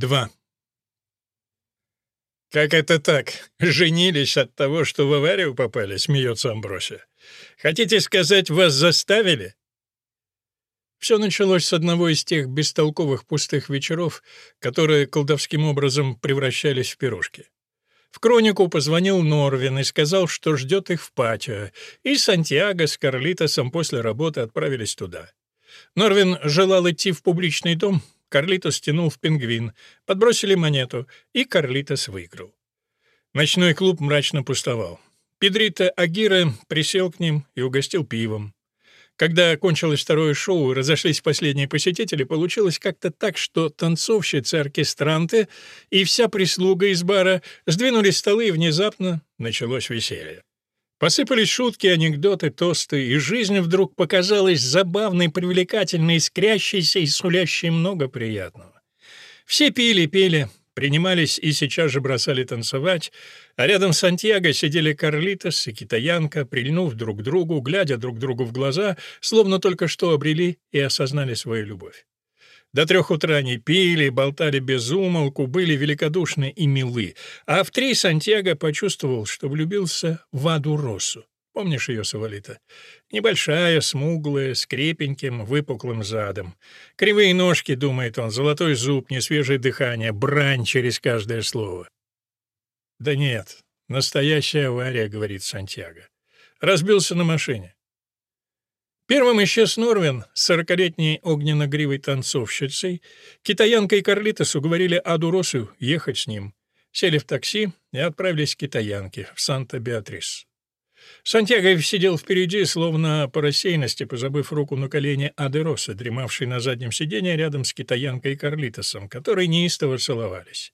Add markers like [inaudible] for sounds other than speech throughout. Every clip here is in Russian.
2. «Как это так? Женились от того, что в аварию попали?» — смеется Амбросия. «Хотите сказать, вас заставили?» Все началось с одного из тех бестолковых пустых вечеров, которые колдовским образом превращались в пирожки. В Кронику позвонил Норвин и сказал, что ждет их в патио, и Сантьяго с Карлитосом после работы отправились туда. Норвин желал идти в публичный дом, Карлитос тянул в пингвин, подбросили монету, и Карлитос выиграл. Ночной клуб мрачно пустовал. Педрита Агира присел к ним и угостил пивом. Когда кончилось второе шоу и разошлись последние посетители, получилось как-то так, что танцовщицы, оркестранты и вся прислуга из бара сдвинули столы, и внезапно началось веселье. Посыпались шутки, анекдоты, тосты, и жизнь вдруг показалась забавной, привлекательной, искрящейся и сулящей много приятного. Все пили, пели, принимались и сейчас же бросали танцевать, а рядом с Сантьяго сидели Карлитос и китаянка, прильнув друг к другу, глядя друг другу в глаза, словно только что обрели и осознали свою любовь. До трех утра они пили, болтали без умолку, были великодушны и милы. А в три Сантьяго почувствовал, что влюбился в Аду Росу. Помнишь ее, Савалита? Небольшая, смуглая, с крепеньким, выпуклым задом. Кривые ножки, думает он, золотой зуб, несвежее дыхание, брань через каждое слово. Да нет, настоящая авария, говорит Сантьяго. Разбился на машине. Первым исчез Норвин с сорокалетней огненно-гривой танцовщицей. Китаянка и Карлитос уговорили Аду Росу ехать с ним. Сели в такси и отправились к китаянке в Санта-Беатрис. Сантьяго сидел впереди, словно по рассеянности, позабыв руку на колени Адероса, дремавшей на заднем сиденье рядом с китаянкой Карлитосом, которые неистово целовались.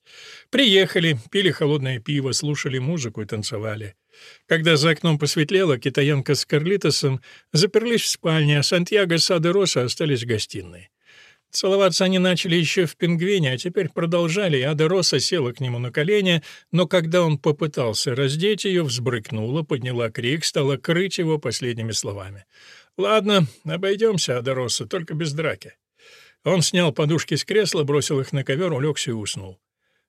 Приехали, пили холодное пиво, слушали музыку и танцевали. Когда за окном посветлело, китаянка с Карлитосом заперлись в спальне, а Сантьяго с Адероса остались в гостиной. Целоваться они начали еще в пингвине, а теперь продолжали, и Ада Роса села к нему на колени, но когда он попытался раздеть ее, взбрыкнула, подняла крик, стала крыть его последними словами. «Ладно, обойдемся, Ада Роса, только без драки». Он снял подушки с кресла, бросил их на ковер, улегся и уснул.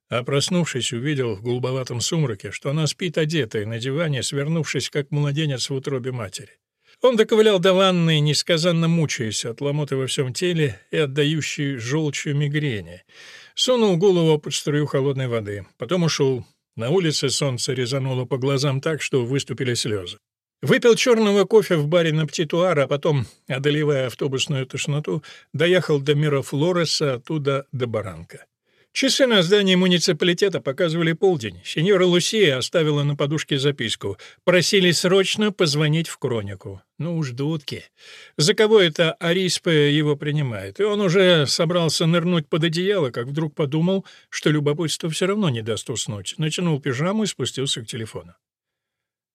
А проснувшись, увидел в голубоватом сумраке, что она спит одетая на диване, свернувшись, как младенец в утробе матери. Он доковылял до ванны, несказанно мучаясь от ломоты во всем теле и отдающей желчью мигрени. Сунул голову под струю холодной воды. Потом ушел. На улице солнце резануло по глазам так, что выступили слезы. Выпил черного кофе в баре на Птитуар, а потом, одолевая автобусную тошноту, доехал до Мира Флореса, оттуда до Баранка. Часы на здании муниципалитета показывали полдень. Сеньора Лусия оставила на подушке записку. Просили срочно позвонить в Кронику. Ну уж дудки. За кого это Ариспе его принимает? И он уже собрался нырнуть под одеяло, как вдруг подумал, что любопытство все равно не даст уснуть. Натянул пижаму и спустился к телефону.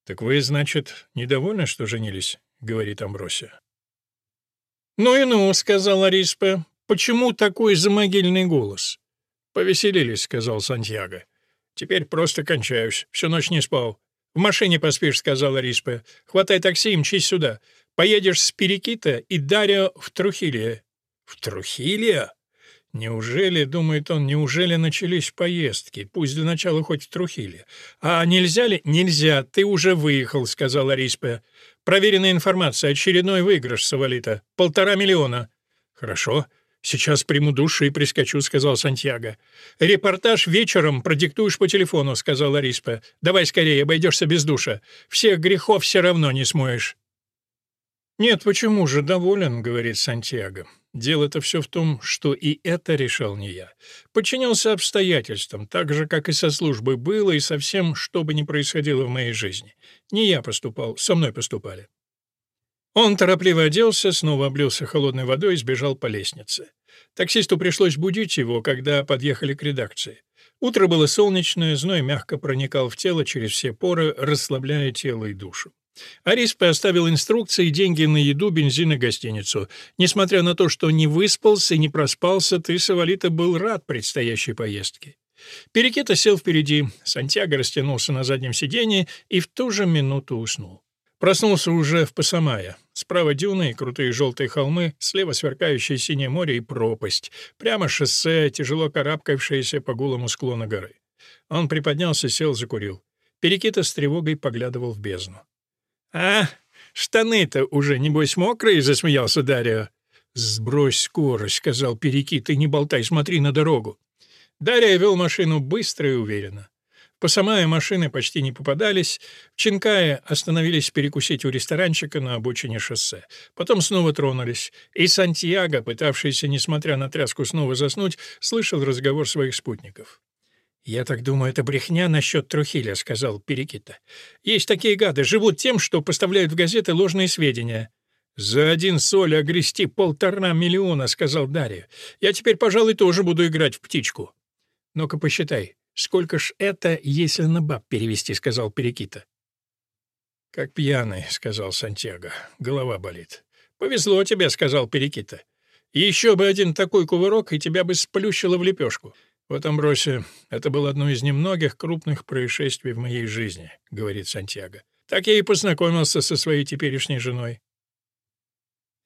«Так вы, значит, недовольны, что женились?» — говорит Амбросия. «Ну и ну», — сказал Ариспе. «Почему такой замогильный голос?» «Повеселились», — сказал Сантьяго. «Теперь просто кончаюсь. Всю ночь не спал». «В машине поспишь», — сказала Риспе. «Хватай такси и мчись сюда. Поедешь с Перекита и Дарио в Трухилия». «В Трухилия?» Неужели, думает он, неужели начались поездки? Пусть для начала хоть в Трухиле. А нельзя ли? Нельзя, ты уже выехал, сказала Риспе. Проверенная информация, очередной выигрыш, Савалита. Полтора миллиона. Хорошо. «Сейчас приму душ и прискочу», — сказал Сантьяго. «Репортаж вечером продиктуешь по телефону», — сказал Ариспа. «Давай скорее, обойдешься без душа. Всех грехов все равно не смоешь». «Нет, почему же доволен?» — говорит Сантьяго. «Дело-то все в том, что и это решал не я. Подчинялся обстоятельствам, так же, как и со службой было, и со всем, что бы ни происходило в моей жизни. Не я поступал, со мной поступали. Он торопливо оделся, снова облился холодной водой и сбежал по лестнице. Таксисту пришлось будить его, когда подъехали к редакции. Утро было солнечное, зной мягко проникал в тело через все поры, расслабляя тело и душу. Ариспе оставил инструкции, деньги на еду, бензин и гостиницу. Несмотря на то, что не выспался и не проспался, ты, Савалита, был рад предстоящей поездке. Перекета сел впереди, Сантьяго растянулся на заднем сиденье и в ту же минуту уснул. Проснулся уже в Пасамае. Справа дюны и крутые желтые холмы, слева сверкающее синее море и пропасть. Прямо шоссе, тяжело карабкавшееся по гулому склону горы. Он приподнялся, сел, закурил. Перекита с тревогой поглядывал в бездну. «А, штаны-то уже, небось, мокрые?» — засмеялся Дарья. «Сбрось скорость», — сказал Перекит, — «и не болтай, смотри на дорогу». Дарья вел машину быстро и уверенно. По самой машины почти не попадались. В Чинкае остановились перекусить у ресторанчика на обочине шоссе. Потом снова тронулись. И Сантьяго, пытавшийся, несмотря на тряску, снова заснуть, слышал разговор своих спутников. «Я так думаю, это брехня насчет Трухиля», — сказал Перекита. «Есть такие гады, живут тем, что поставляют в газеты ложные сведения». «За один соль огрести полтора миллиона», — сказал Дарья. «Я теперь, пожалуй, тоже буду играть в птичку». «Ну-ка, посчитай. «Сколько ж это, если на баб перевести?» — сказал Перекита. «Как пьяный», — сказал Сантьяго. «Голова болит». «Повезло тебе», — сказал Перекита. «Еще бы один такой кувырок, и тебя бы сплющило в лепешку». «Вот, Амбросия, это было одно из немногих крупных происшествий в моей жизни», — говорит Сантьяго. «Так я и познакомился со своей теперешней женой».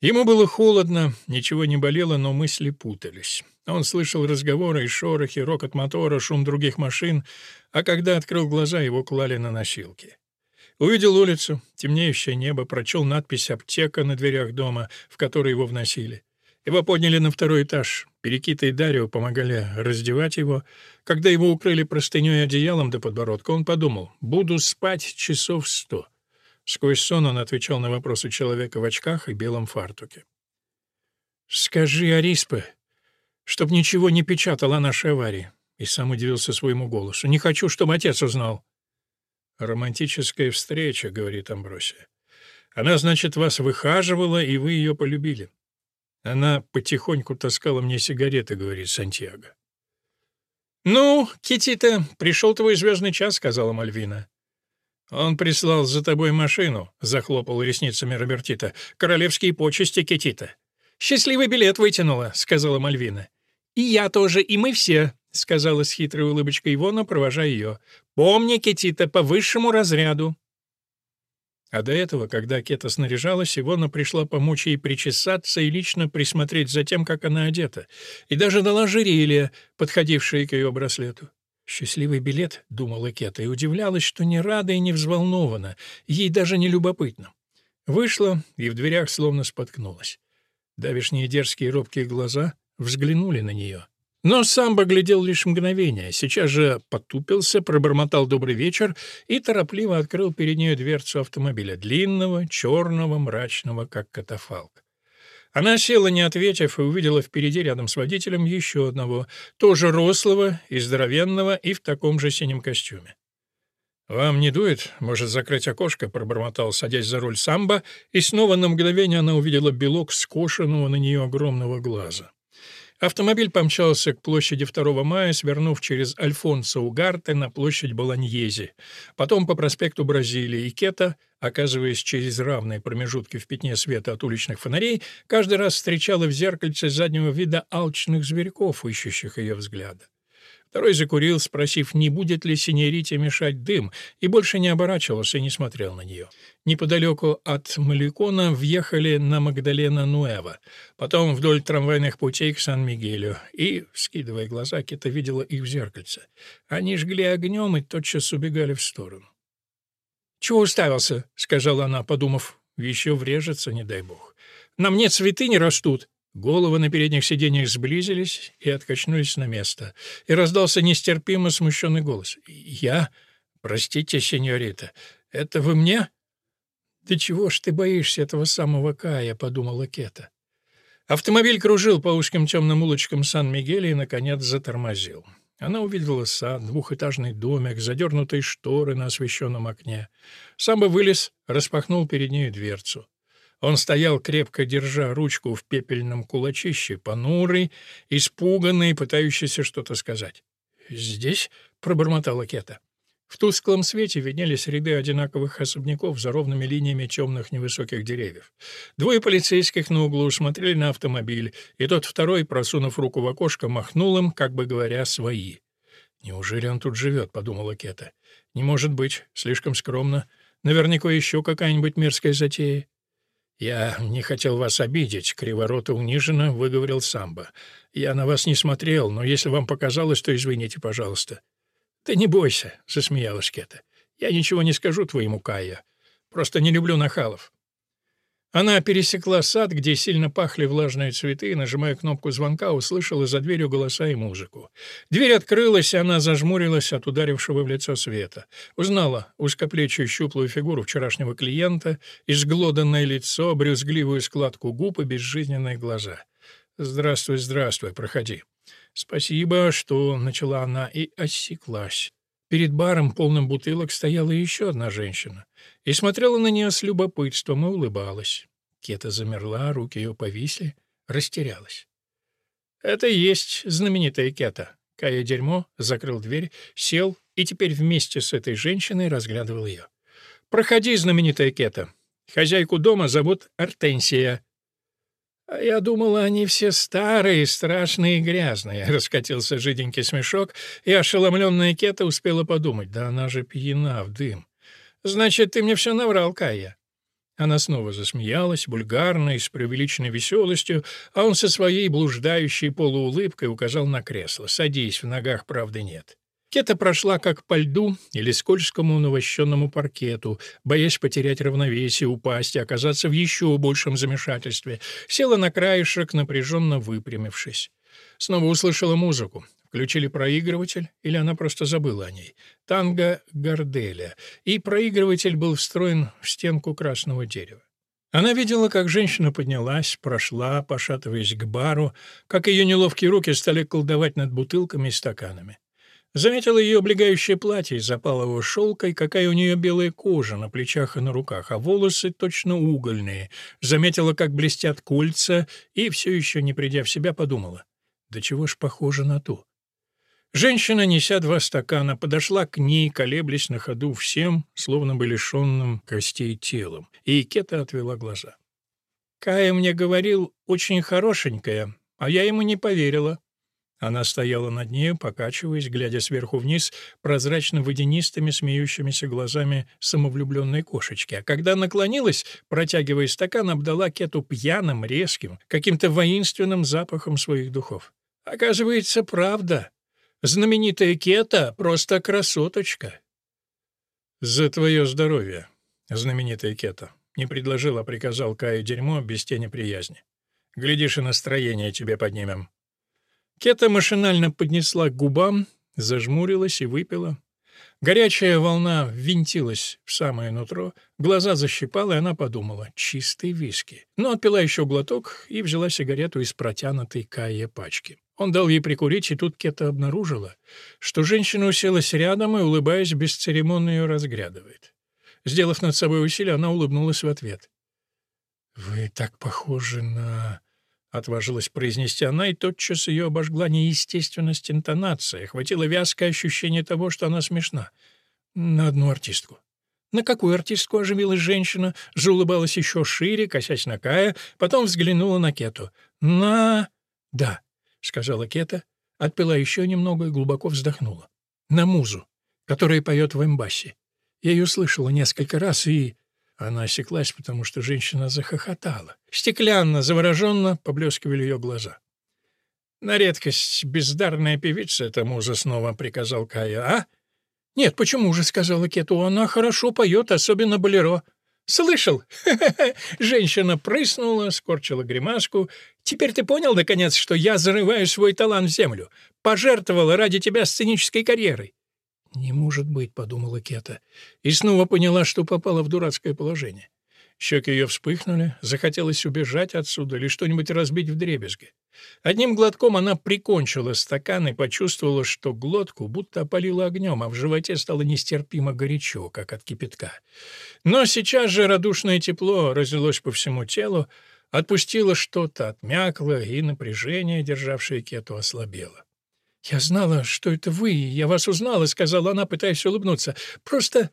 Ему было холодно, ничего не болело, но мысли путались. Он слышал разговоры и шорохи, рокот мотора, шум других машин, а когда открыл глаза, его клали на носилки. Увидел улицу, темнеющее небо, прочел надпись «Аптека» на дверях дома, в который его вносили. Его подняли на второй этаж. Перекита и Дарио помогали раздевать его. Когда его укрыли простыней и одеялом до подбородка, он подумал «Буду спать часов сто». Сквозь сон он отвечал на вопросы человека в очках и белом фартуке. «Скажи, Ариспе, чтоб ничего не печатал о нашей аварии». И сам удивился своему голосу. «Не хочу, чтобы отец узнал». «Романтическая встреча», — говорит Амбросия. «Она, значит, вас выхаживала, и вы ее полюбили». Она потихоньку таскала мне сигареты, говорит Сантьяго. «Ну, Китита, пришел твой звездный час», — сказала Мальвина. «Он прислал за тобой машину», — захлопал ресницами Робертита. «Королевские почести, Кетита». «Счастливый билет вытянула», — сказала Мальвина. «И я тоже, и мы все», — сказала с хитрой улыбочкой Ивона, провожая ее. «Помни, Кетита, по высшему разряду». А до этого, когда Кета снаряжалась, Ивона пришла помочь ей причесаться и лично присмотреть за тем, как она одета, и даже дала жерелье, подходившее к ее браслету. «Счастливый билет», — думала Кета, и удивлялась, что не рада и не взволнована, ей даже не любопытно. Вышла и в дверях словно споткнулась. Давишние дерзкие робкие глаза взглянули на нее. Но сам глядел лишь мгновение, сейчас же потупился, пробормотал «добрый вечер» и торопливо открыл перед нею дверцу автомобиля, длинного, черного, мрачного, как катафалк. Она села, не ответив, и увидела впереди рядом с водителем еще одного, тоже рослого и здоровенного, и в таком же синем костюме. «Вам не дует? Может, закрыть окошко?» — пробормотал, садясь за руль самбо, и снова на мгновение она увидела белок скошенного на нее огромного глаза. Автомобиль помчался к площади 2 мая, свернув через Альфонсо Угарте на площадь Болоньези, потом по проспекту Бразилии и Кета, оказываясь через равные промежутки в пятне света от уличных фонарей, каждый раз встречала в зеркальце заднего вида алчных зверьков, ищущих ее взгляда. Второй закурил, спросив, не будет ли синьорите мешать дым, и больше не оборачивался и не смотрел на нее. Неподалеку от Маликона въехали на Магдалена-Нуэва, потом вдоль трамвайных путей к Сан-Мигелю, и, скидывая глаза, Кита видела их в зеркальце. Они жгли огнем и тотчас убегали в сторону. «Чего уставился?» — сказала она, подумав. «Еще врежется, не дай бог. На мне цветы не растут». Головы на передних сиденьях сблизились и откачнулись на место. И раздался нестерпимо смущенный голос. «Я? Простите, сеньорита, это вы мне?» «Да чего ж ты боишься этого самого Кая?» — подумала Кета. Автомобиль кружил по узким темным улочкам Сан-Мигеля и, наконец, затормозил. Она увидела сад, двухэтажный домик, задернутые шторы на освещенном окне. Сам бы вылез, распахнул перед ней дверцу. Он стоял, крепко держа ручку в пепельном кулачище, понурый, испуганный, пытающийся что-то сказать. «Здесь?» — пробормотала Кета. В тусклом свете виднелись ряды одинаковых особняков за ровными линиями темных невысоких деревьев. Двое полицейских на углу смотрели на автомобиль, и тот второй, просунув руку в окошко, махнул им, как бы говоря, «свои». «Неужели он тут живет?» — подумала Кета. «Не может быть, слишком скромно. Наверняка еще какая-нибудь мерзкая затея. «Я не хотел вас обидеть», — криворото униженно выговорил Самбо. «Я на вас не смотрел, но если вам показалось, то извините, пожалуйста». «Да не бойся», — засмеялась Кета. «Я ничего не скажу твоему Кая. Просто не люблю нахалов». Она пересекла сад, где сильно пахли влажные цветы, и, нажимая кнопку звонка, услышала за дверью голоса и музыку. Дверь открылась, и она зажмурилась от ударившего в лицо света. Узнала узкоплечью щуплую фигуру вчерашнего клиента, изглоданное лицо, брюзгливую складку губ и безжизненные глаза. «Здравствуй, здравствуй, проходи». «Спасибо, что...» — начала она и осеклась. Перед баром, полным бутылок, стояла еще одна женщина и смотрела на нее с любопытством и улыбалась. Кета замерла, руки ее повисли, растерялась. «Это и есть знаменитая Кета». Кая дерьмо закрыл дверь, сел и теперь вместе с этой женщиной разглядывал ее. «Проходи, знаменитая Кета. Хозяйку дома зовут Артенсия». «А я думала, они все старые, страшные и грязные», — раскатился жиденький смешок, и ошеломленная Кета успела подумать, «Да она же пьяна в дым». «Значит, ты мне все наврал, Кая». Она снова засмеялась, бульгарно и с преувеличенной веселостью, а он со своей блуждающей полуулыбкой указал на кресло. «Садись, в ногах правды нет». Кета прошла как по льду или скользкому навощенному паркету, боясь потерять равновесие, упасть и оказаться в еще большем замешательстве. Села на краешек, напряженно выпрямившись. Снова услышала музыку. Включили проигрыватель, или она просто забыла о ней. Танго Горделя. И проигрыватель был встроен в стенку красного дерева. Она видела, как женщина поднялась, прошла, пошатываясь к бару, как ее неловкие руки стали колдовать над бутылками и стаканами. Заметила ее облегающее платье из запалого шелка и какая у нее белая кожа на плечах и на руках, а волосы точно угольные. Заметила, как блестят кольца, и, все еще не придя в себя, подумала, да чего ж похоже на ту. Женщина, неся два стакана, подошла к ней, колеблясь на ходу всем, словно бы лишенным костей телом, и Кета отвела глаза. «Кая мне говорил, очень хорошенькая, а я ему не поверила. Она стояла над нею, покачиваясь, глядя сверху вниз, прозрачно-водянистыми смеющимися глазами самовлюбленной кошечки. А когда наклонилась, протягивая стакан, обдала Кету пьяным, резким, каким-то воинственным запахом своих духов. «Оказывается, правда. Знаменитая Кета — просто красоточка». «За твое здоровье, знаменитая Кета», — не предложил, а приказал Каю дерьмо без тени приязни. «Глядишь, и настроение тебе поднимем». Кета машинально поднесла к губам, зажмурилась и выпила. Горячая волна ввинтилась в самое нутро, глаза защипала, и она подумала — чистый виски. Но отпила еще глоток и взяла сигарету из протянутой Кайе пачки. Он дал ей прикурить, и тут Кета обнаружила, что женщина уселась рядом и, улыбаясь, бесцеремонно ее разглядывает. Сделав над собой усилие, она улыбнулась в ответ. «Вы так похожи на...» Отважилась произнести она, и тотчас ее обожгла неестественность интонации, хватило вязкое ощущение того, что она смешна. На одну артистку. На какую артистку оживилась женщина, заулыбалась еще шире, косясь на Кая, потом взглянула на Кету. «На...» «Да», — сказала Кета, отпила еще немного и глубоко вздохнула. «На музу, которая поет в эмбассе. Я ее слышала несколько раз и...» Она осеклась, потому что женщина захохотала. Стеклянно, завороженно поблескивали ее глаза. «На редкость бездарная певица эта муза снова», — приказал Кая. «А?» «Нет, почему же?» — сказала Кету. «Она хорошо поет, особенно болеро». «Слышал?» [laughs] Женщина прыснула, скорчила гримаску. «Теперь ты понял, наконец, что я зарываю свой талант в землю? Пожертвовала ради тебя сценической карьерой. «Не может быть», — подумала Кета, и снова поняла, что попала в дурацкое положение. Щеки ее вспыхнули, захотелось убежать отсюда или что-нибудь разбить в дребезги. Одним глотком она прикончила стакан и почувствовала, что глотку будто опалило огнем, а в животе стало нестерпимо горячо, как от кипятка. Но сейчас же радушное тепло разлилось по всему телу, отпустило что-то, отмякло, и напряжение, державшее Кету, ослабело. «Я знала, что это вы, я вас узнала», — сказала она, пытаясь улыбнуться. «Просто...»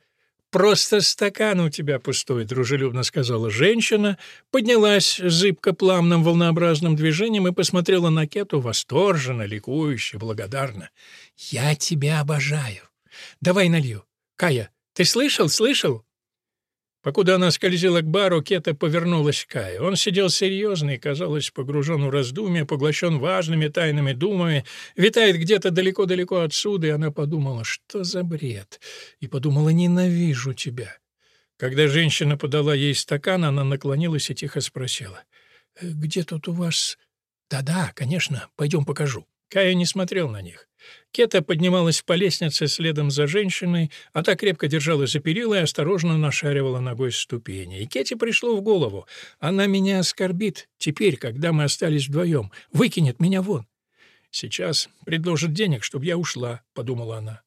«Просто стакан у тебя пустой», — дружелюбно сказала женщина, поднялась зыбко пламным волнообразным движением и посмотрела на Кету восторженно, ликующе, благодарно. «Я тебя обожаю. Давай налью. Кая, ты слышал, слышал?» Покуда она скользила к бару, Кета повернулась к Кае. Он сидел серьезный, казалось, погружен в раздумья, поглощен важными тайными думами, витает где-то далеко-далеко отсюда, и она подумала, что за бред, и подумала, ненавижу тебя. Когда женщина подала ей стакан, она наклонилась и тихо спросила, «Э, «Где тут у вас...» «Да-да, конечно, пойдем покажу». Кая не смотрел на них. Кета поднималась по лестнице следом за женщиной, а та крепко держалась за перила и осторожно нашаривала ногой ступени. И Кете пришло в голову. Она меня оскорбит теперь, когда мы остались вдвоем. Выкинет меня вон. «Сейчас предложит денег, чтобы я ушла», — подумала она.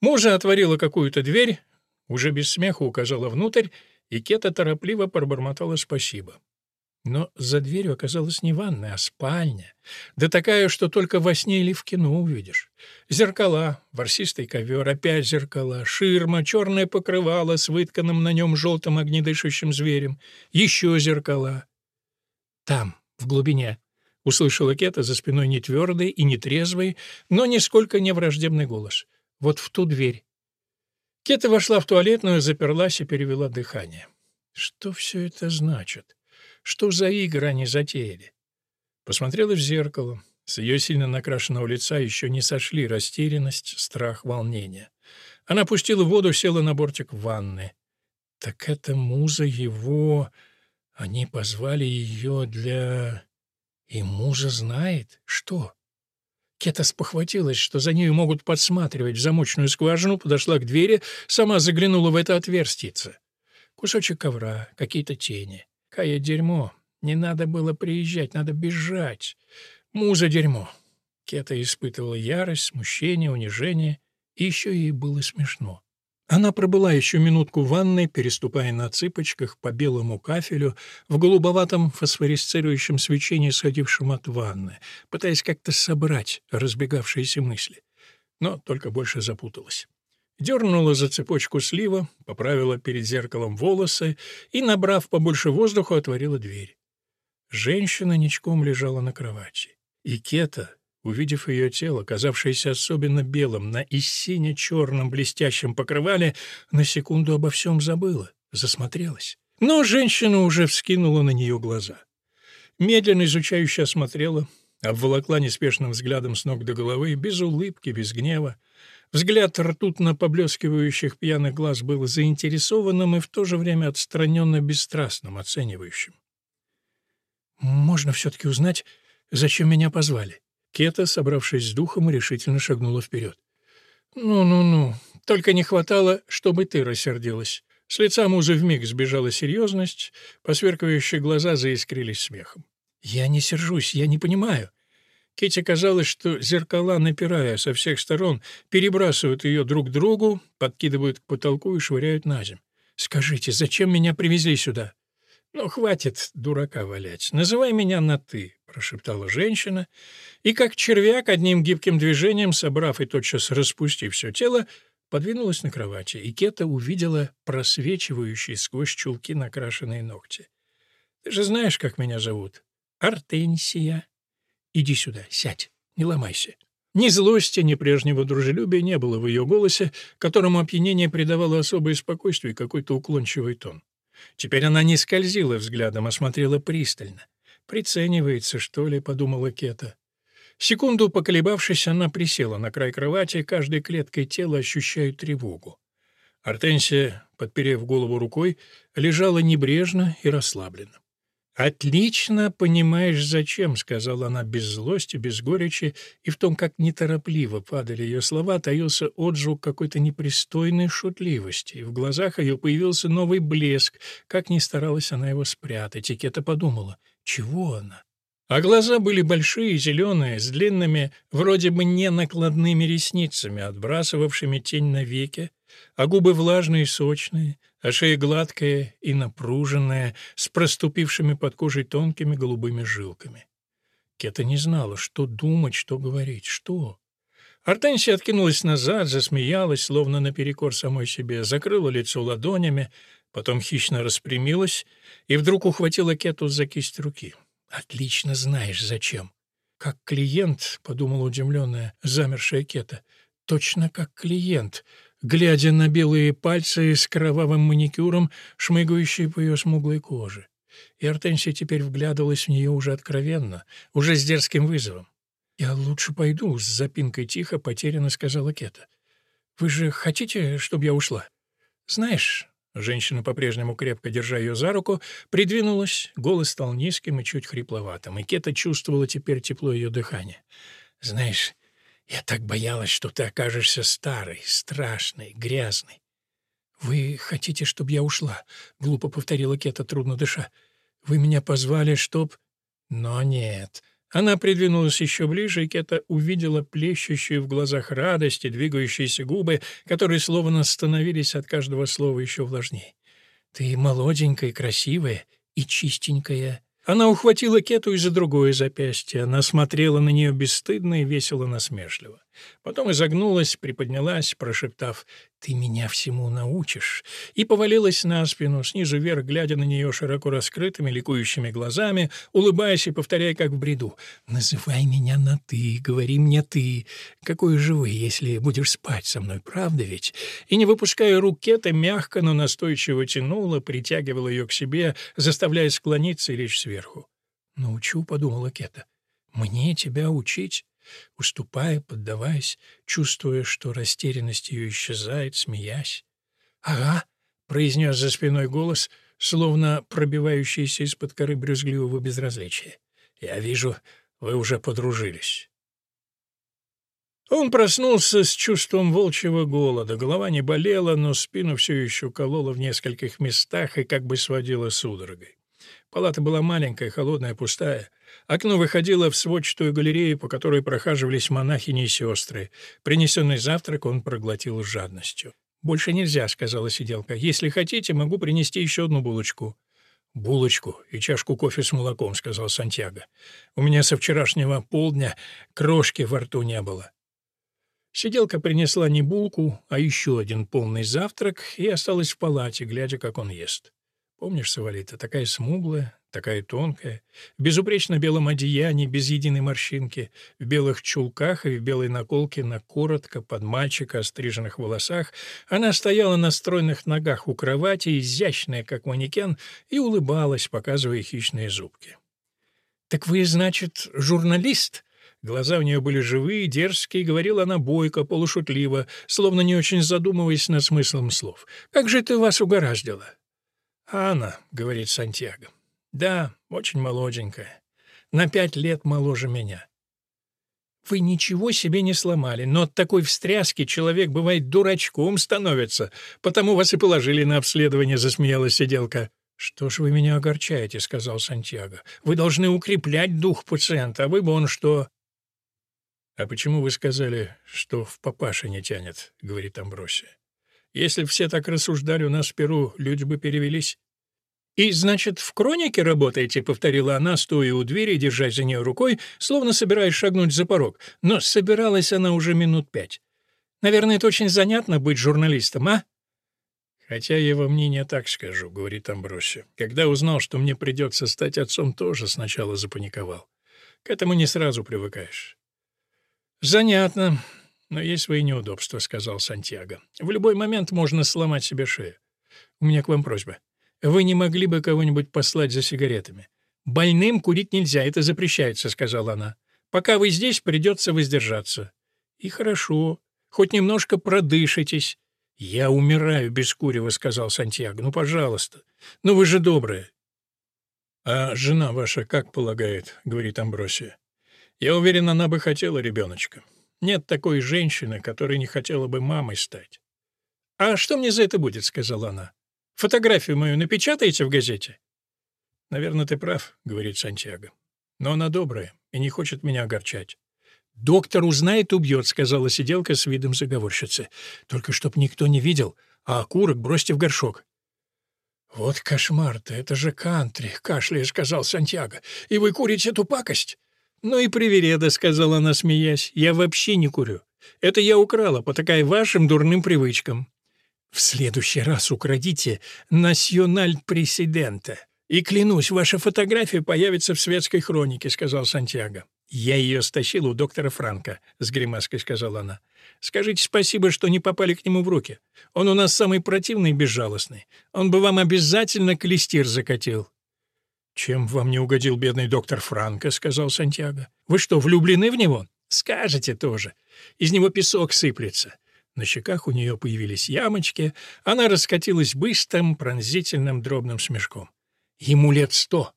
Мужа отворила какую-то дверь, уже без смеха указала внутрь, и Кета торопливо пробормотала спасибо. Но за дверью оказалась не ванная, а спальня. Да такая, что только во сне или в кино увидишь. Зеркала, ворсистый ковер, опять зеркала, ширма, черное покрывало с вытканным на нем желтым огнедышащим зверем, еще зеркала. Там, в глубине, услышала Кета за спиной не твердый и не трезвый, но нисколько не враждебный голос. Вот в ту дверь. Кета вошла в туалетную, заперлась и перевела дыхание. Что все это значит? Что за игры они затеяли? Посмотрела в зеркало. С ее сильно накрашенного лица еще не сошли растерянность, страх, волнение. Она пустила воду, села на бортик ванны. Так это муза его... Они позвали ее для... И мужа знает? Что? Кета спохватилась, что за нею могут подсматривать в замочную скважину, подошла к двери, сама заглянула в это отверстие. Кусочек ковра, какие-то тени. Кая дерьмо. Не надо было приезжать, надо бежать. Муза дерьмо. Кета испытывала ярость, смущение, унижение, и еще ей было смешно. Она пробыла еще минутку в ванной, переступая на цыпочках по белому кафелю в голубоватом фосфорисцирующем свечении, сходившем от ванны, пытаясь как-то собрать разбегавшиеся мысли. Но только больше запуталась дернула за цепочку слива, поправила перед зеркалом волосы и, набрав побольше воздуха, отворила дверь. Женщина ничком лежала на кровати. И Кета, увидев ее тело, казавшееся особенно белым на и сине-черном блестящем покрывале, на секунду обо всем забыла, засмотрелась. Но женщина уже вскинула на нее глаза. Медленно изучающе осмотрела, обволокла неспешным взглядом с ног до головы, без улыбки, без гнева. Взгляд ртутно поблескивающих пьяных глаз был заинтересованным и в то же время отстраненно бесстрастным, оценивающим. «Можно все-таки узнать, зачем меня позвали?» Кета, собравшись с духом, решительно шагнула вперед. «Ну-ну-ну, только не хватало, чтобы ты рассердилась». С лица музы вмиг сбежала серьезность, посверкивающие глаза заискрились смехом. «Я не сержусь, я не понимаю. Кете казалось, что зеркала, напирая со всех сторон, перебрасывают ее друг к другу, подкидывают к потолку и швыряют на землю. «Скажите, зачем меня привезли сюда?» «Ну, хватит дурака валять. Называй меня на «ты», — прошептала женщина, и как червяк одним гибким движением, собрав и тотчас распустив все тело, подвинулась на кровати, и Кета увидела просвечивающие сквозь чулки накрашенные ногти. «Ты же знаешь, как меня зовут?» «Артенсия». Иди сюда, сядь, не ломайся». Ни злости, ни прежнего дружелюбия не было в ее голосе, которому опьянение придавало особое спокойствие и какой-то уклончивый тон. Теперь она не скользила взглядом, а смотрела пристально. «Приценивается, что ли?» — подумала Кета. Секунду поколебавшись, она присела на край кровати, каждой клеткой тела ощущая тревогу. Артенсия, подперев голову рукой, лежала небрежно и расслабленно. «Отлично понимаешь, зачем», — сказала она без злости, без горечи, и в том, как неторопливо падали ее слова, таился отзвук какой-то непристойной шутливости, и в глазах ее появился новый блеск, как ни старалась она его спрятать, и Кета подумала, чего она? А глаза были большие, зеленые, с длинными, вроде бы не накладными ресницами, отбрасывавшими тень на веки, а губы влажные и сочные, а шея гладкая и напруженная, с проступившими под кожей тонкими голубыми жилками. Кета не знала, что думать, что говорить, что. Артенсия откинулась назад, засмеялась, словно наперекор самой себе, закрыла лицо ладонями, потом хищно распрямилась и вдруг ухватила Кету за кисть руки. «Отлично знаешь, зачем». «Как клиент», — подумала удивленная, замершая Кета. «Точно как клиент. глядя на белые пальцы с кровавым маникюром, шмыгающие по ее смуглой коже. И Артенсия теперь вглядывалась в нее уже откровенно, уже с дерзким вызовом. «Я лучше пойду», — с запинкой тихо, потерянно сказала Кета. «Вы же хотите, чтобы я ушла?» «Знаешь...» — женщина, по-прежнему крепко держа ее за руку, придвинулась, голос стал низким и чуть хрипловатым, и Кета чувствовала теперь тепло ее дыхания. «Знаешь, я так боялась, что ты окажешься старой, страшной, грязной. «Вы хотите, чтобы я ушла?» — глупо повторила Кета, трудно дыша. «Вы меня позвали, чтоб...» «Но нет». Она придвинулась еще ближе, и Кета увидела плещущую в глазах радость и двигающиеся губы, которые словно становились от каждого слова еще влажней. «Ты молоденькая, красивая и чистенькая». Она ухватила Кету и за другое запястье. Она смотрела на нее бесстыдно и весело насмешливо. Потом изогнулась, приподнялась, прошептав «Ты меня всему научишь», и повалилась на спину, снизу вверх, глядя на нее широко раскрытыми, ликующими глазами, улыбаясь и повторяя, как в бреду «Называй меня на «ты», говори мне «ты». Какой же вы, если будешь спать со мной, правда ведь?» И, не выпуская рук мягко, но настойчиво тянула, притягивала ее к себе, заставляя склониться и лечь сверху. «Научу», — подумала Кета, — «мне тебя учить?» Уступая, поддаваясь, чувствуя, что растерянность ее исчезает, смеясь. «Ага», — произнес за спиной голос, словно пробивающийся из-под коры брюзгливого безразличия. «Я вижу, вы уже подружились». Он проснулся с чувством волчьего голода. Голова не болела, но спину все еще колола в нескольких местах и как бы сводила судорогой. Палата была маленькая, холодная, пустая. Окно выходило в сводчатую галерею, по которой прохаживались монахини и сестры. Принесенный завтрак он проглотил с жадностью. «Больше нельзя», — сказала сиделка. «Если хотите, могу принести еще одну булочку». «Булочку и чашку кофе с молоком», — сказал Сантьяго. «У меня со вчерашнего полдня крошки во рту не было». Сиделка принесла не булку, а еще один полный завтрак и осталась в палате, глядя, как он ест. Помнишь, Савалита, такая смуглая, такая тонкая, в безупречно белом одеянии, без единой морщинки, в белых чулках и в белой наколке на коротко, под мальчика, остриженных волосах, она стояла на стройных ногах у кровати, изящная, как манекен, и улыбалась, показывая хищные зубки. «Так вы, значит, журналист?» Глаза у нее были живые, дерзкие, говорила она бойко, полушутливо, словно не очень задумываясь над смыслом слов. «Как же это вас угораздило?» «Анна», — говорит Сантьяго. «Да, очень молоденькая. На пять лет моложе меня». «Вы ничего себе не сломали, но от такой встряски человек, бывает, дурачком становится. Потому вас и положили на обследование», — засмеялась сиделка. «Что ж вы меня огорчаете», — сказал Сантьяго. «Вы должны укреплять дух пациента, а вы бы он что...» «А почему вы сказали, что в папаше не тянет?» — говорит Амбросия. «Если все так рассуждали у нас в Перу, люди бы перевелись». «И, значит, в Кронике работаете?» — повторила она, стоя у двери, держась за нее рукой, словно собираясь шагнуть за порог. Но собиралась она уже минут пять. «Наверное, это очень занятно быть журналистом, а?» «Хотя я вам мнение так скажу», — говорит Амбросия. «Когда узнал, что мне придется стать отцом, тоже сначала запаниковал. К этому не сразу привыкаешь». «Занятно, но есть свои неудобства», — сказал Сантьяго. «В любой момент можно сломать себе шею. У меня к вам просьба. Вы не могли бы кого-нибудь послать за сигаретами? Больным курить нельзя, это запрещается, сказала она. Пока вы здесь, придется воздержаться. И хорошо, хоть немножко продышитесь. Я умираю без курева, сказал Сантьяго. Ну, пожалуйста. Ну вы же добрая. А жена ваша как полагает, говорит Амбросия. Я уверен, она бы хотела ребеночка. Нет такой женщины, которая не хотела бы мамой стать. «А что мне за это будет?» — сказала она. Фотографию мою напечатаете в газете?» «Наверное, ты прав», — говорит Сантьяго. «Но она добрая и не хочет меня огорчать». «Доктор узнает, убьет», — сказала сиделка с видом заговорщицы. «Только чтоб никто не видел, а окурок бросьте в горшок». «Вот кошмар-то, это же кантри», — кашляя сказал Сантьяго. «И вы курите эту пакость?» «Ну и привереда», — сказала она, смеясь. «Я вообще не курю. Это я украла, потакая вашим дурным привычкам». В следующий раз украдите «Националь Президента». И клянусь, ваша фотография появится в светской хронике», — сказал Сантьяго. «Я ее стащила у доктора Франка», — с гримаской сказала она. «Скажите спасибо, что не попали к нему в руки. Он у нас самый противный и безжалостный. Он бы вам обязательно клестир закатил». «Чем вам не угодил бедный доктор Франко?» — сказал Сантьяго. «Вы что, влюблены в него?» «Скажете тоже. Из него песок сыплется». На щеках у нее появились ямочки, она раскатилась быстрым, пронзительным, дробным смешком. «Ему лет сто»,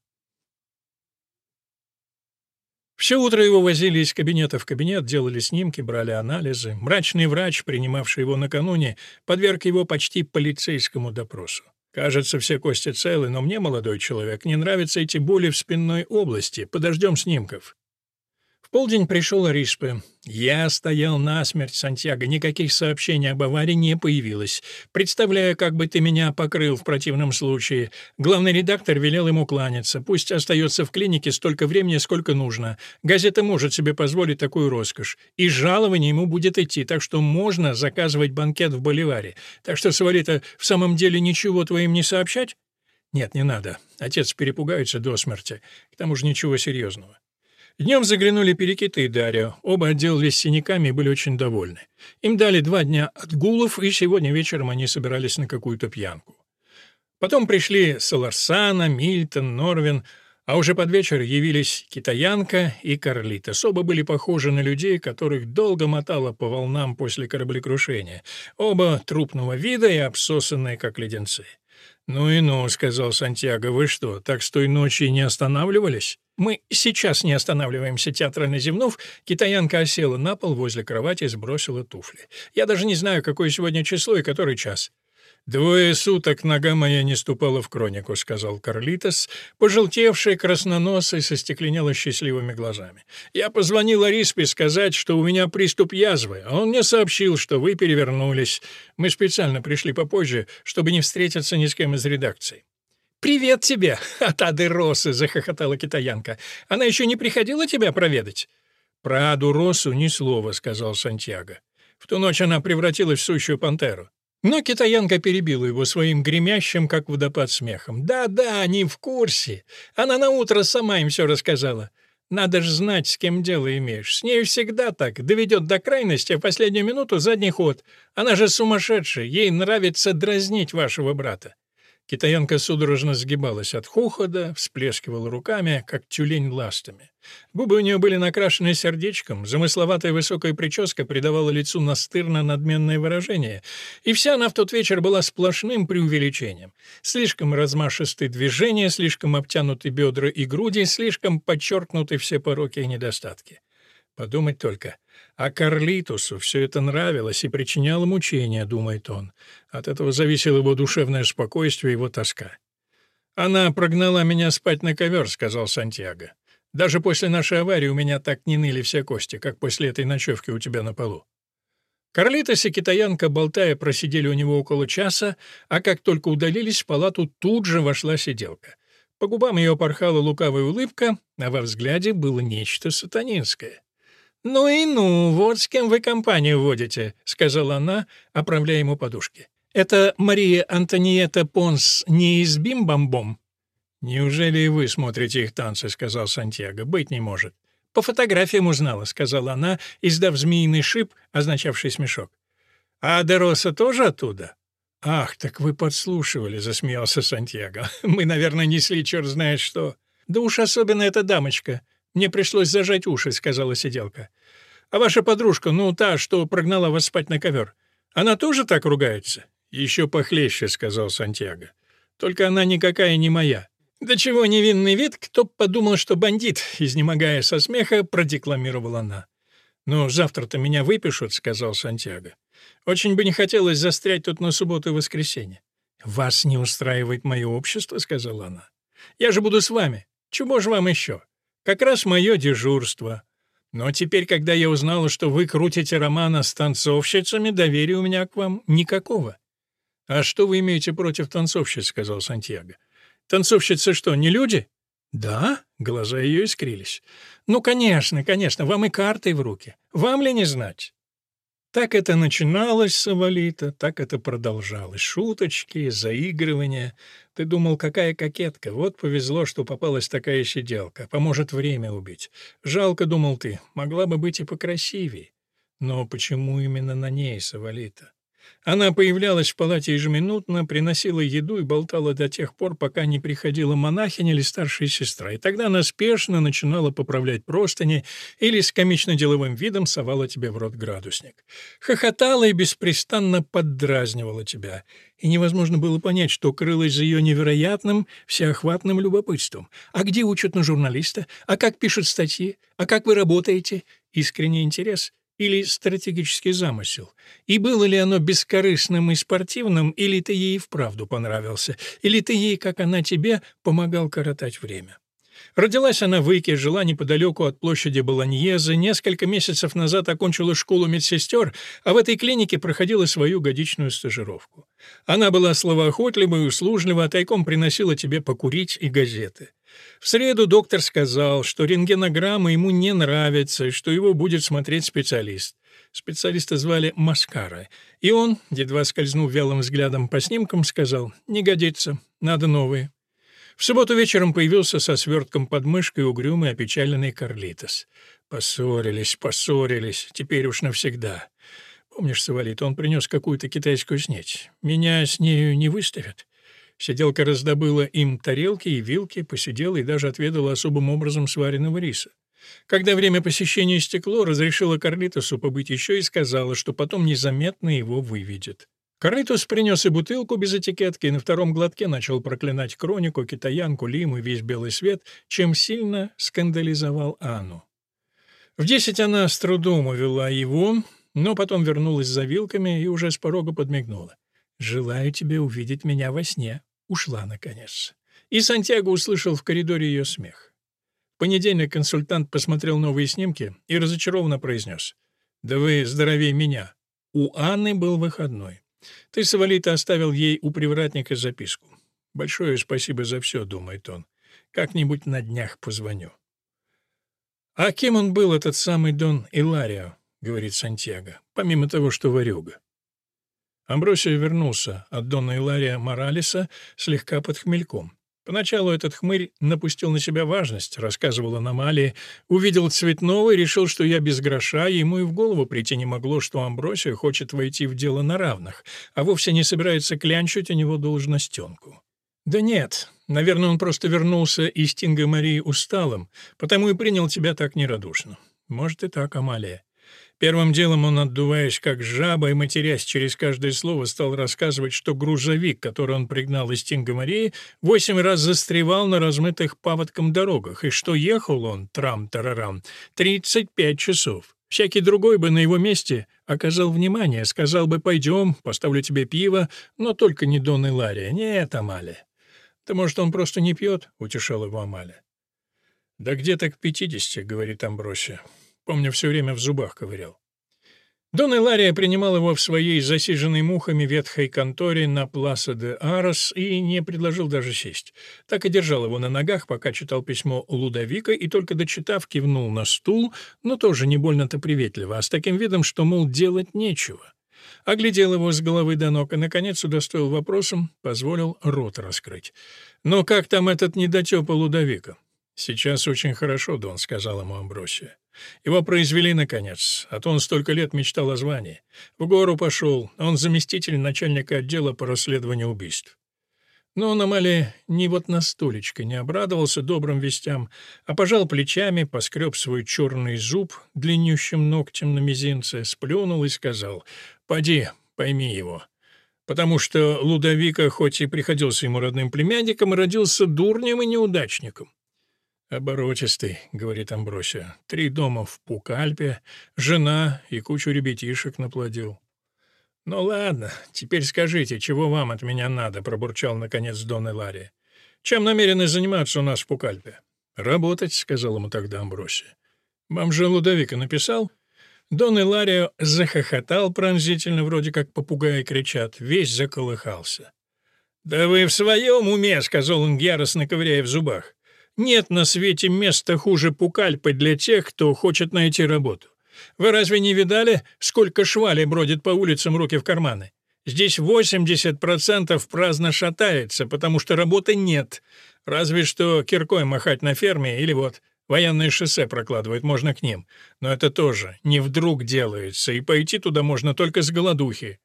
все утро его возили из кабинета в кабинет, делали снимки, брали анализы. Мрачный врач, принимавший его накануне, подверг его почти полицейскому допросу. Кажется, все кости целы, но мне, молодой человек, не нравятся эти боли в спинной области. Подождем снимков полдень пришел Ариспе. Я стоял насмерть, Сантьяго, никаких сообщений об аварии не появилось. Представляю, как бы ты меня покрыл в противном случае. Главный редактор велел ему кланяться. Пусть остается в клинике столько времени, сколько нужно. Газета может себе позволить такую роскошь. И жалование ему будет идти, так что можно заказывать банкет в Боливаре. Так что, Савалита, в самом деле ничего твоим не сообщать? Нет, не надо. Отец перепугается до смерти. К тому же ничего серьезного. Днем заглянули Перекита и Дарья. Оба отделались синяками и были очень довольны. Им дали два дня отгулов, и сегодня вечером они собирались на какую-то пьянку. Потом пришли Саларсана, Мильтон, Норвин, а уже под вечер явились Китаянка и Карлитос. Оба были похожи на людей, которых долго мотало по волнам после кораблекрушения. Оба трупного вида и обсосанные, как леденцы. «Ну и ну», — сказал Сантьяго, — «вы что, так с той ночи не останавливались?» «Мы сейчас не останавливаемся», — театрально зевнув, китаянка осела на пол возле кровати и сбросила туфли. «Я даже не знаю, какое сегодня число и который час. «Двое суток нога моя не ступала в кронику», — сказал Карлитос, пожелтевший, красноносый, со стекленело счастливыми глазами. «Я позвонил Ариспе сказать, что у меня приступ язвы, а он мне сообщил, что вы перевернулись. Мы специально пришли попозже, чтобы не встретиться ни с кем из редакции». «Привет тебе, от Ады Росы!» — захохотала китаянка. «Она еще не приходила тебя проведать?» «Про Аду Росу ни слова», — сказал Сантьяго. «В ту ночь она превратилась в сущую пантеру. Но китаянка перебила его своим гремящим, как водопад, смехом. «Да-да, они в курсе. Она на утро сама им все рассказала. Надо же знать, с кем дело имеешь. С ней всегда так. Доведет до крайности, а в последнюю минуту задний ход. Она же сумасшедшая. Ей нравится дразнить вашего брата. Китаянка судорожно сгибалась от хохода, всплескивала руками, как тюлень ластами. Губы у нее были накрашены сердечком, замысловатая высокая прическа придавала лицу настырно-надменное выражение, и вся она в тот вечер была сплошным преувеличением. Слишком размашистые движения, слишком обтянуты бедра и груди, слишком подчеркнуты все пороки и недостатки. Подумать только. А Карлитусу все это нравилось и причиняло мучения, думает он. От этого зависело его душевное спокойствие и его тоска. «Она прогнала меня спать на ковер», — сказал Сантьяго. «Даже после нашей аварии у меня так не ныли все кости, как после этой ночевки у тебя на полу». Карлитос и китаянка, болтая, просидели у него около часа, а как только удалились, в палату тут же вошла сиделка. По губам ее порхала лукавая улыбка, а во взгляде было нечто сатанинское. «Ну и ну, вот с кем вы компанию водите», — сказала она, оправляя ему подушки. «Это Мария Антониета Понс не из Бим-Бам-Бом?» «Неужели вы смотрите их танцы?» — сказал Сантьяго. «Быть не может». «По фотографиям узнала», — сказала она, издав змеиный шип, означавший смешок. «А Дероса тоже оттуда?» «Ах, так вы подслушивали», — засмеялся Сантьяго. «Мы, наверное, несли черт знает что». «Да уж особенно эта дамочка. «Мне пришлось зажать уши», — сказала сиделка. «А ваша подружка, ну, та, что прогнала вас спать на ковер, она тоже так ругается?» «Еще похлеще», — сказал Сантьяго. «Только она никакая не моя». «Да чего невинный вид, кто б подумал, что бандит», — изнемогая со смеха, продекламировала она. «Ну, завтра-то меня выпишут», — сказал Сантьяго. «Очень бы не хотелось застрять тут на субботу и воскресенье». «Вас не устраивает мое общество», — сказала она. «Я же буду с вами. Чего же вам еще?» Как раз мое дежурство. Но теперь, когда я узнала, что вы крутите романа с танцовщицами, доверия у меня к вам никакого». «А что вы имеете против танцовщиц?» — сказал Сантьяго. «Танцовщицы что, не люди?» «Да?» — глаза ее искрились. «Ну, конечно, конечно, вам и карты в руки. Вам ли не знать?» Так это начиналось, Савалита, так это продолжалось. Шуточки, заигрывания. Ты думал, какая кокетка. Вот повезло, что попалась такая сиделка. Поможет время убить. Жалко, думал ты, могла бы быть и покрасивее. Но почему именно на ней, Савалита? Она появлялась в палате ежеминутно, приносила еду и болтала до тех пор, пока не приходила монахиня или старшая сестра, и тогда она спешно начинала поправлять простыни или с комично-деловым видом совала тебе в рот градусник. Хохотала и беспрестанно поддразнивала тебя, и невозможно было понять, что крылось за ее невероятным, всеохватным любопытством. А где учат на журналиста? А как пишут статьи? А как вы работаете? Искренний интерес — или стратегический замысел? И было ли оно бескорыстным и спортивным, или ты ей вправду понравился, или ты ей, как она тебе, помогал коротать время? Родилась она в Ике, жила неподалеку от площади Болоньезы, несколько месяцев назад окончила школу медсестер, а в этой клинике проходила свою годичную стажировку. Она была словоохотлива и услужлива, а тайком приносила тебе покурить и газеты. В среду доктор сказал, что рентгенограмма ему не нравится что его будет смотреть специалист. Специалиста звали Маскара, и он, едва скользнув вялым взглядом по снимкам, сказал «Не годится, надо новые». В субботу вечером появился со свертком под мышкой угрюмый опечаленный Карлитос. Поссорились, поссорились, теперь уж навсегда. Помнишь, Савалит, он принес какую-то китайскую снеть. Меня с нею не выставят. Сиделка раздобыла им тарелки и вилки, посидела и даже отведала особым образом сваренного риса. Когда время посещения стекло, разрешила Карлитосу побыть еще и сказала, что потом незаметно его выведет. Карлитос принес и бутылку без этикетки, и на втором глотке начал проклинать кронику, китаянку, Лиму и весь белый свет, чем сильно скандализовал Анну. В десять она с трудом увела его, но потом вернулась за вилками и уже с порога подмигнула. «Желаю тебе увидеть меня во сне». Ушла, наконец. И Сантьяго услышал в коридоре ее смех. В понедельник консультант посмотрел новые снимки и разочарованно произнес. «Да вы здоровее меня». У Анны был выходной. Ты, Савалита, оставил ей у привратника записку. «Большое спасибо за все», — думает он. «Как-нибудь на днях позвоню». «А кем он был, этот самый Дон Иларио?» — говорит Сантьяго, помимо того, что варюга. Амбросио вернулся от Дона Илария Моралеса слегка под хмельком. Поначалу этот хмырь напустил на себя важность, рассказывал Аномалии, увидел Цветного и решил, что я без гроша, ему и в голову прийти не могло, что Амбросио хочет войти в дело на равных, а вовсе не собирается клянчить у него должностенку. Да нет, наверное, он просто вернулся из Тинга Марии усталым, потому и принял тебя так нерадушно. Может и так, Амалия. Первым делом он, отдуваясь как жаба и матерясь через каждое слово, стал рассказывать, что грузовик, который он пригнал из Тингомарии, восемь раз застревал на размытых паводком дорогах, и что ехал он, трам-тарарам, 35 часов. Всякий другой бы на его месте оказал внимание, сказал бы «пойдем, поставлю тебе пиво», но только не Дон Илария. Нет, Амалия. «Да, может, он просто не пьет?» — утешал его Амалия. «Да где-то к пятидесяти», — говорит Амбросия. Помню, все время в зубах ковырял. Дон Илария принимал его в своей засиженной мухами ветхой конторе на Пласа де Арос и не предложил даже сесть. Так и держал его на ногах, пока читал письмо Лудовика, и только дочитав, кивнул на стул, но тоже не больно-то приветливо, а с таким видом, что, мол, делать нечего. Оглядел его с головы до ног и, наконец, удостоил вопросом, позволил рот раскрыть. «Ну как там этот недотёпа Лудовика?» «Сейчас очень хорошо, Дон», — сказал ему Амбросия. Его произвели, наконец, а то он столько лет мечтал о звании. В гору пошел, он заместитель начальника отдела по расследованию убийств. Но Намали ни вот на столечко не обрадовался добрым вестям, а пожал плечами, поскреб свой черный зуб длиннющим ногтем на мизинце, сплюнул и сказал «Поди, пойми его». Потому что Лудовика, хоть и приходился ему родным племянником, родился дурнем и неудачником. «Оборотистый», — говорит Амбросия. «Три дома в Пукальпе, жена и кучу ребятишек наплодил». «Ну ладно, теперь скажите, чего вам от меня надо?» — пробурчал, наконец, Дон Элария. «Чем намерены заниматься у нас в Пукальпе?» «Работать», — сказал ему тогда Амбросия. «Вам же Лудовика написал?» Дон Иларио захохотал пронзительно, вроде как попугаи кричат, весь заколыхался. «Да вы в своем уме», — сказал он яростно, ковыряя в зубах. Нет на свете места хуже Пукальпы для тех, кто хочет найти работу. Вы разве не видали, сколько швали бродит по улицам руки в карманы? Здесь 80% праздно шатается, потому что работы нет. Разве что киркой махать на ферме или вот военное шоссе прокладывают, можно к ним. Но это тоже не вдруг делается, и пойти туда можно только с голодухи.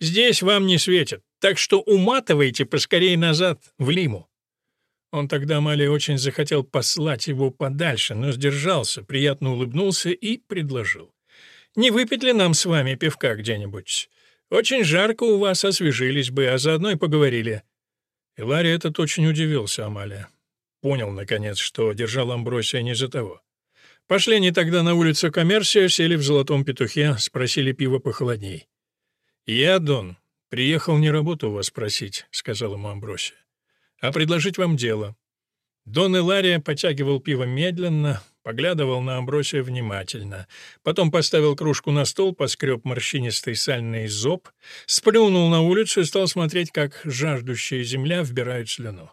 Здесь вам не светит, так что уматывайте поскорее назад, в Лиму». Он тогда Мали очень захотел послать его подальше, но сдержался, приятно улыбнулся и предложил. «Не выпить ли нам с вами пивка где-нибудь? Очень жарко у вас, освежились бы, а заодно и поговорили». И Ларри этот очень удивился Амалия. Понял, наконец, что держал Амбросия не за того. Пошли они тогда на улицу Коммерсия, сели в «Золотом петухе», спросили пиво похолодней. «Я, Дон, приехал не работу у вас спросить», — сказал ему Амбросия, — «а предложить вам дело». Дон Илария потягивал пиво медленно, поглядывал на Амбросия внимательно. Потом поставил кружку на стол, поскреб морщинистый сальный зоб, сплюнул на улицу и стал смотреть, как жаждущая земля вбирает слюну.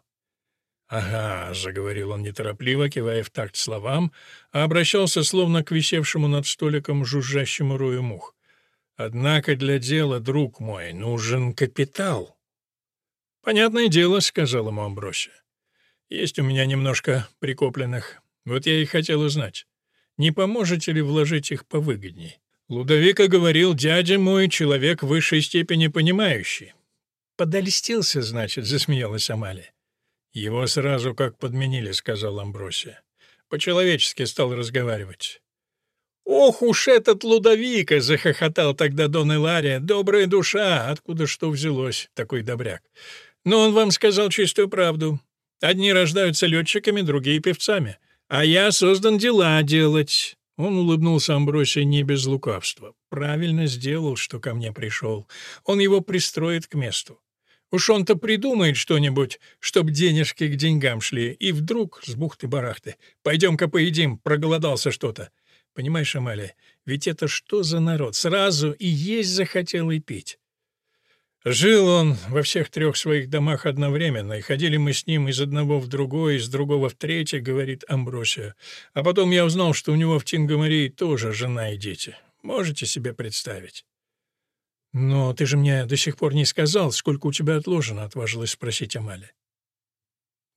«Ага», — заговорил он неторопливо, кивая в такт словам, а обращался словно к висевшему над столиком жужжащему рою мух. Однако для дела, друг мой, нужен капитал. Понятное дело, сказал ему Амбросия. Есть у меня немножко прикопленных. Вот я и хотел узнать, не поможете ли вложить их повыгодней? Лудовика говорил, дядя мой, человек высшей степени понимающий. Подольстился, значит, засмеялась Амалия. Его сразу как подменили, сказал Амбросия. По-человечески стал разговаривать. «Ох уж этот Лудовика!» — захохотал тогда Дон Илария. «Добрая душа! Откуда что взялось, такой добряк? Но он вам сказал чистую правду. Одни рождаются летчиками, другие — певцами. А я создан дела делать». Он улыбнулся Амбросия не без лукавства. «Правильно сделал, что ко мне пришел. Он его пристроит к месту. Уж он-то придумает что-нибудь, чтоб денежки к деньгам шли, и вдруг с бухты-барахты. Пойдем-ка поедим, проголодался что-то. Понимаешь, Амалия, ведь это что за народ? Сразу и есть захотел и пить. Жил он во всех трех своих домах одновременно, и ходили мы с ним из одного в другой, из другого в третий, говорит Амбросия. А потом я узнал, что у него в Тингомарии тоже жена и дети. Можете себе представить? «Но ты же мне до сих пор не сказал, сколько у тебя отложено», — отважилась спросить Амалия.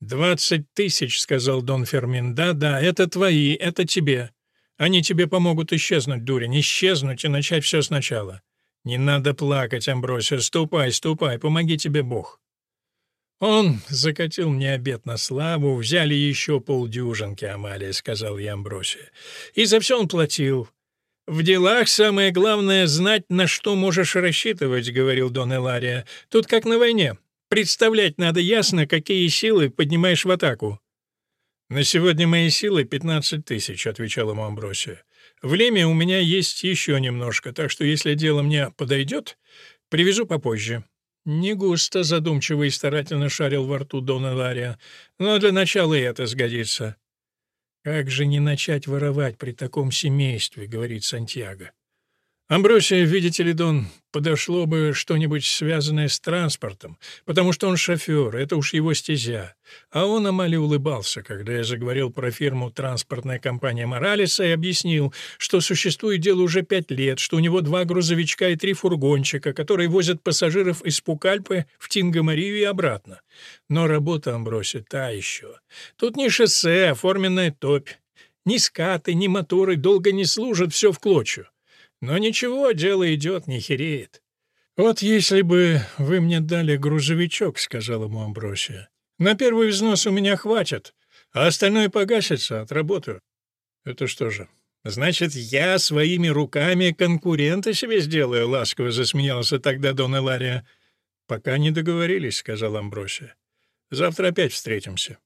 «Двадцать тысяч», — сказал Дон Фермин. «Да, да, это твои, это тебе. Они тебе помогут исчезнуть, дурень, исчезнуть и начать все сначала. Не надо плакать, Амбросия, ступай, ступай, помоги тебе Бог». «Он закатил мне обед на славу, взяли еще полдюжинки, Амалия», — сказал я Амбросия. «И за все он платил. В делах самое главное — знать, на что можешь рассчитывать», — говорил Дон Элария. «Тут как на войне. Представлять надо ясно, какие силы поднимаешь в атаку. «На сегодня мои силы 15 тысяч», — отвечал ему Амбросия. «В у меня есть еще немножко, так что если дело мне подойдет, привезу попозже». «Не густо», — задумчиво и старательно шарил во рту Дон Элария. «Но для начала и это сгодится». «Как же не начать воровать при таком семействе», — говорит Сантьяго. Амбросия, видите ли, Дон, подошло бы что-нибудь связанное с транспортом, потому что он шофер, это уж его стезя. А он Амали улыбался, когда я заговорил про фирму «Транспортная компания Моралеса» и объяснил, что существует дело уже пять лет, что у него два грузовичка и три фургончика, которые возят пассажиров из Пукальпы в Тингомарию и обратно. Но работа Амбросия та еще. Тут не шоссе, а топь. Ни скаты, ни моторы долго не служат, все в клочью. Но ничего, дело идет, не хереет. «Вот если бы вы мне дали грузовичок», — сказал ему Амбросия. «На первый взнос у меня хватит, а остальное погасится, отработаю». «Это что же, значит, я своими руками конкурента себе сделаю?» — ласково засмеялся тогда Дон Элария. «Пока не договорились», — сказал Амбросия. «Завтра опять встретимся».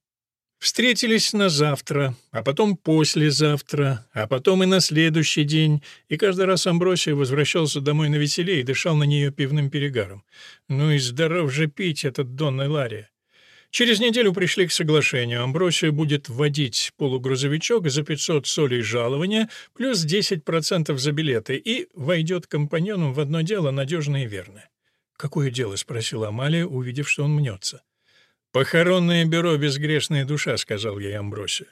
Встретились на завтра, а потом послезавтра, а потом и на следующий день, и каждый раз Амбросия возвращался домой на веселе и дышал на нее пивным перегаром. Ну и здоров же пить этот Дон Элария. Через неделю пришли к соглашению. Амбросия будет вводить полугрузовичок за 500 солей жалования плюс 10% за билеты и войдет компаньоном в одно дело надежное и верное. «Какое дело?» — спросила Амалия, увидев, что он мнется. «Похоронное бюро «Безгрешная душа», — сказал ей Амбросия.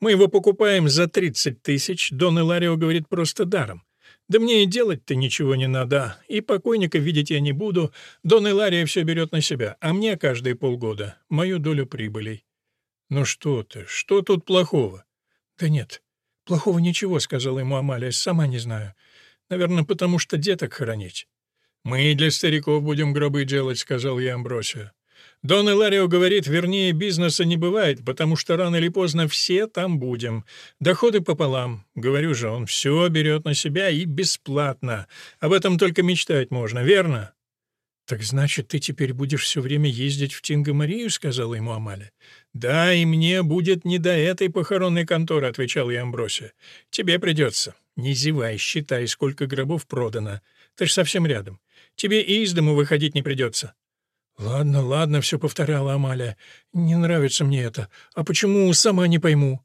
Мы его покупаем за 30 тысяч, Дон Иларио говорит просто даром. Да мне и делать-то ничего не надо, и покойника видеть я не буду. Дон Илария все берет на себя, а мне каждые полгода мою долю прибылей. Ну что ты, что тут плохого? Да нет, плохого ничего, сказала ему Амалия, сама не знаю. Наверное, потому что деток хоронить. Мы и для стариков будем гробы делать, сказал я Амбросию. Дон Иларио говорит, вернее, бизнеса не бывает, потому что рано или поздно все там будем. Доходы пополам. Говорю же, он все берет на себя и бесплатно. Об этом только мечтать можно, верно? «Так значит, ты теперь будешь все время ездить в Тинго-Марию?» — сказала ему Амаля. «Да, и мне будет не до этой похоронной конторы», — отвечал я Амбросия. «Тебе придется. Не зевай, считай, сколько гробов продано. Ты ж совсем рядом. Тебе и из дому выходить не придется». «Ладно, ладно», — все повторяла Амалия. «Не нравится мне это. А почему, сама не пойму».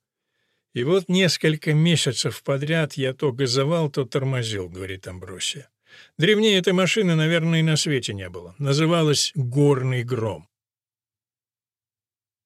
«И вот несколько месяцев подряд я то газовал, то тормозил», — говорит Амбросия. «Древнее этой машины, наверное, и на свете не было. Называлась «Горный гром».